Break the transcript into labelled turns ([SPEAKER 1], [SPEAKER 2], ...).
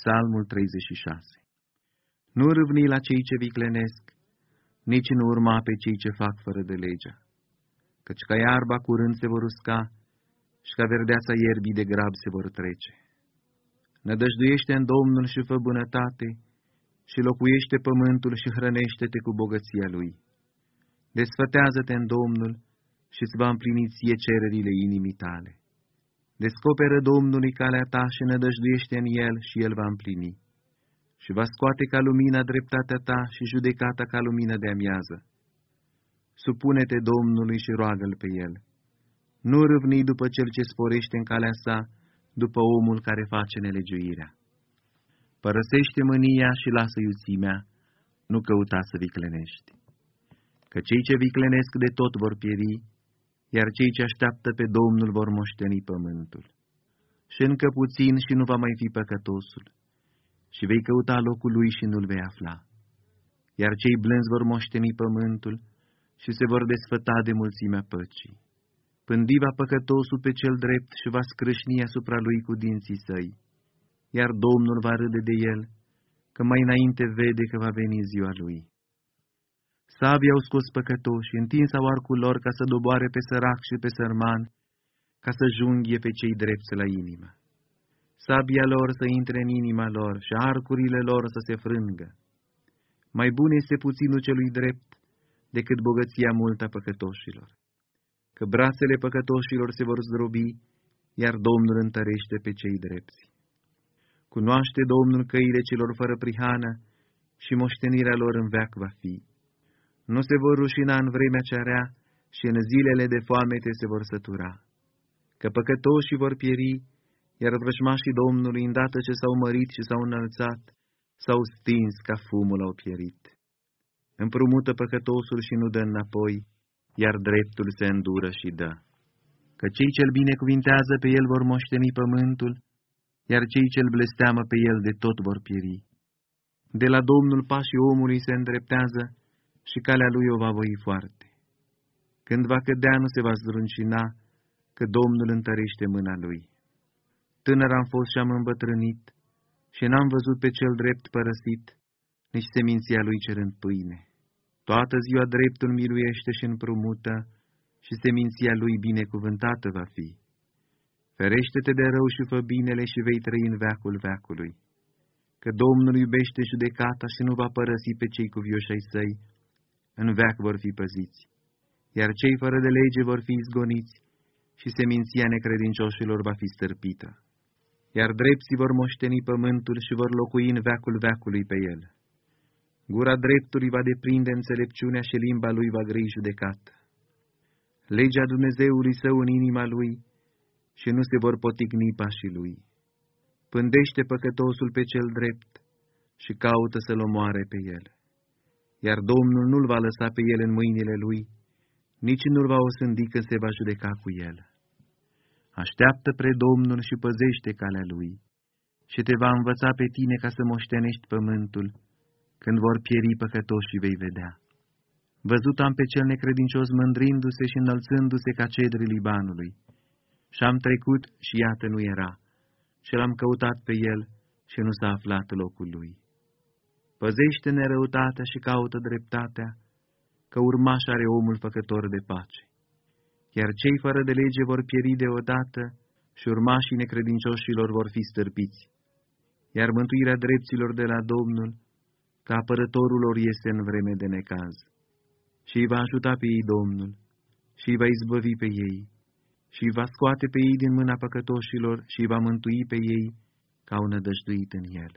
[SPEAKER 1] Psalmul 36 Nu râvni la cei ce viclenesc, nici nu urma pe cei ce fac fără de legea, căci ca iarba curând se vor usca și ca verdeața ierbii de grab se vor trece. Nădăjduiește în Domnul și fă bunătate și locuiește pământul și hrănește-te cu bogăția lui. Desfătează-te în Domnul și îți va împlini ție cererile inimii tale. Descoperă Domnului calea ta și nădăjduiește în El și El va împlini. Și va scoate ca lumina dreptatea ta și judecata ca lumina de amiază. Supune-te Domnului și roagă-L pe El. Nu râvni după cel ce sporește în calea sa, după omul care face nelegiuirea. Părăsește mânia și lasă iuțimea, nu căuta să viclenești. Că cei ce viclenesc de tot vor pieri, iar cei ce așteaptă pe Domnul vor moșteni pământul. Și încă puțin și nu va mai fi păcătosul, și vei căuta locul lui și nu-l vei afla. Iar cei blânzi vor moșteni pământul și se vor desfăta de mulțimea păcii. Pândi va păcătosul pe cel drept și va scrâșni asupra lui cu dinții săi, iar Domnul va râde de el, că mai înainte vede că va veni ziua lui. Sabii au scos păcătoși, întins au arcul lor ca să doboare pe sărac și pe sărman, ca să junghie pe cei drepți la inimă. Sabia lor să intre în inima lor și arcurile lor să se frângă. Mai bun este puținul celui drept decât bogăția multă a păcătoșilor. Că brațele păcătoșilor se vor zdrobi, iar Domnul întărește pe cei drepți. Cunoaște Domnul căile celor fără prihană și moștenirea lor în veac va fi nu se vor rușina în vremea cea rea și în zilele de foamete se vor sătura. Că păcătoșii vor pieri, iar vrăjmașii Domnului, îndată ce s-au mărit și s-au înălțat, s-au stins ca fumul au pierit. Împrumută păcătosul și nu dă înapoi, iar dreptul se îndură și dă. Că cei ce-l binecuvintează pe el vor moșteni pământul, iar cei ce-l blesteamă pe el de tot vor pieri. De la Domnul pașii omului se îndreptează, și calea lui o va voi foarte. Când va cădea, nu se va zdruncina, că Domnul întărește mâna lui. Tânăr am fost și am îmbătrânit, și n-am văzut pe cel drept părăsit, nici seminția lui cerând pâine. Toată ziua dreptul miluiește și împrumută, și seminția lui binecuvântată va fi. Ferește-te de rău și fă binele și vei trăi în veacul veacului. Că Domnul iubește judecata și nu va părăsi pe cei cuvioși ai săi, în veac vor fi păziți, iar cei fără de lege vor fi izgoniți și seminția necredincioșilor va fi stârpită, iar drepții vor moșteni pământul și vor locui în veacul veacului pe el. Gura dreptului va deprinde înțelepciunea și limba lui va grei judecat. Legea Dumnezeului său în inima lui și nu se vor potigni pașii lui. Pândește păcătosul pe cel drept și caută să-l omoare pe el iar Domnul nu-l va lăsa pe el în mâinile lui, nici nu-l va osândi când se va judeca cu el. Așteaptă pre Domnul și păzește calea lui și te va învăța pe tine ca să moștenești pământul, când vor pieri păcătoși vei vedea. Văzut am pe cel necredincios mândrindu-se și înălțându-se ca cedrii Libanului. Și am trecut și iată nu era, și l-am căutat pe el și nu s-a aflat locul lui. Păzește nerăutatea și caută dreptatea, că urmaș are omul făcător de pace. Iar cei fără de lege vor pieri deodată și urmașii necredincioșilor vor fi stârpiți. Iar mântuirea dreptilor de la Domnul, ca apărătorul lor este în vreme de necaz. Și îi va ajuta pe ei Domnul, și îi va izbăvi pe ei, și îi va scoate pe ei din mâna păcătoșilor și îi va mântui pe ei ca un nădăjduit în el.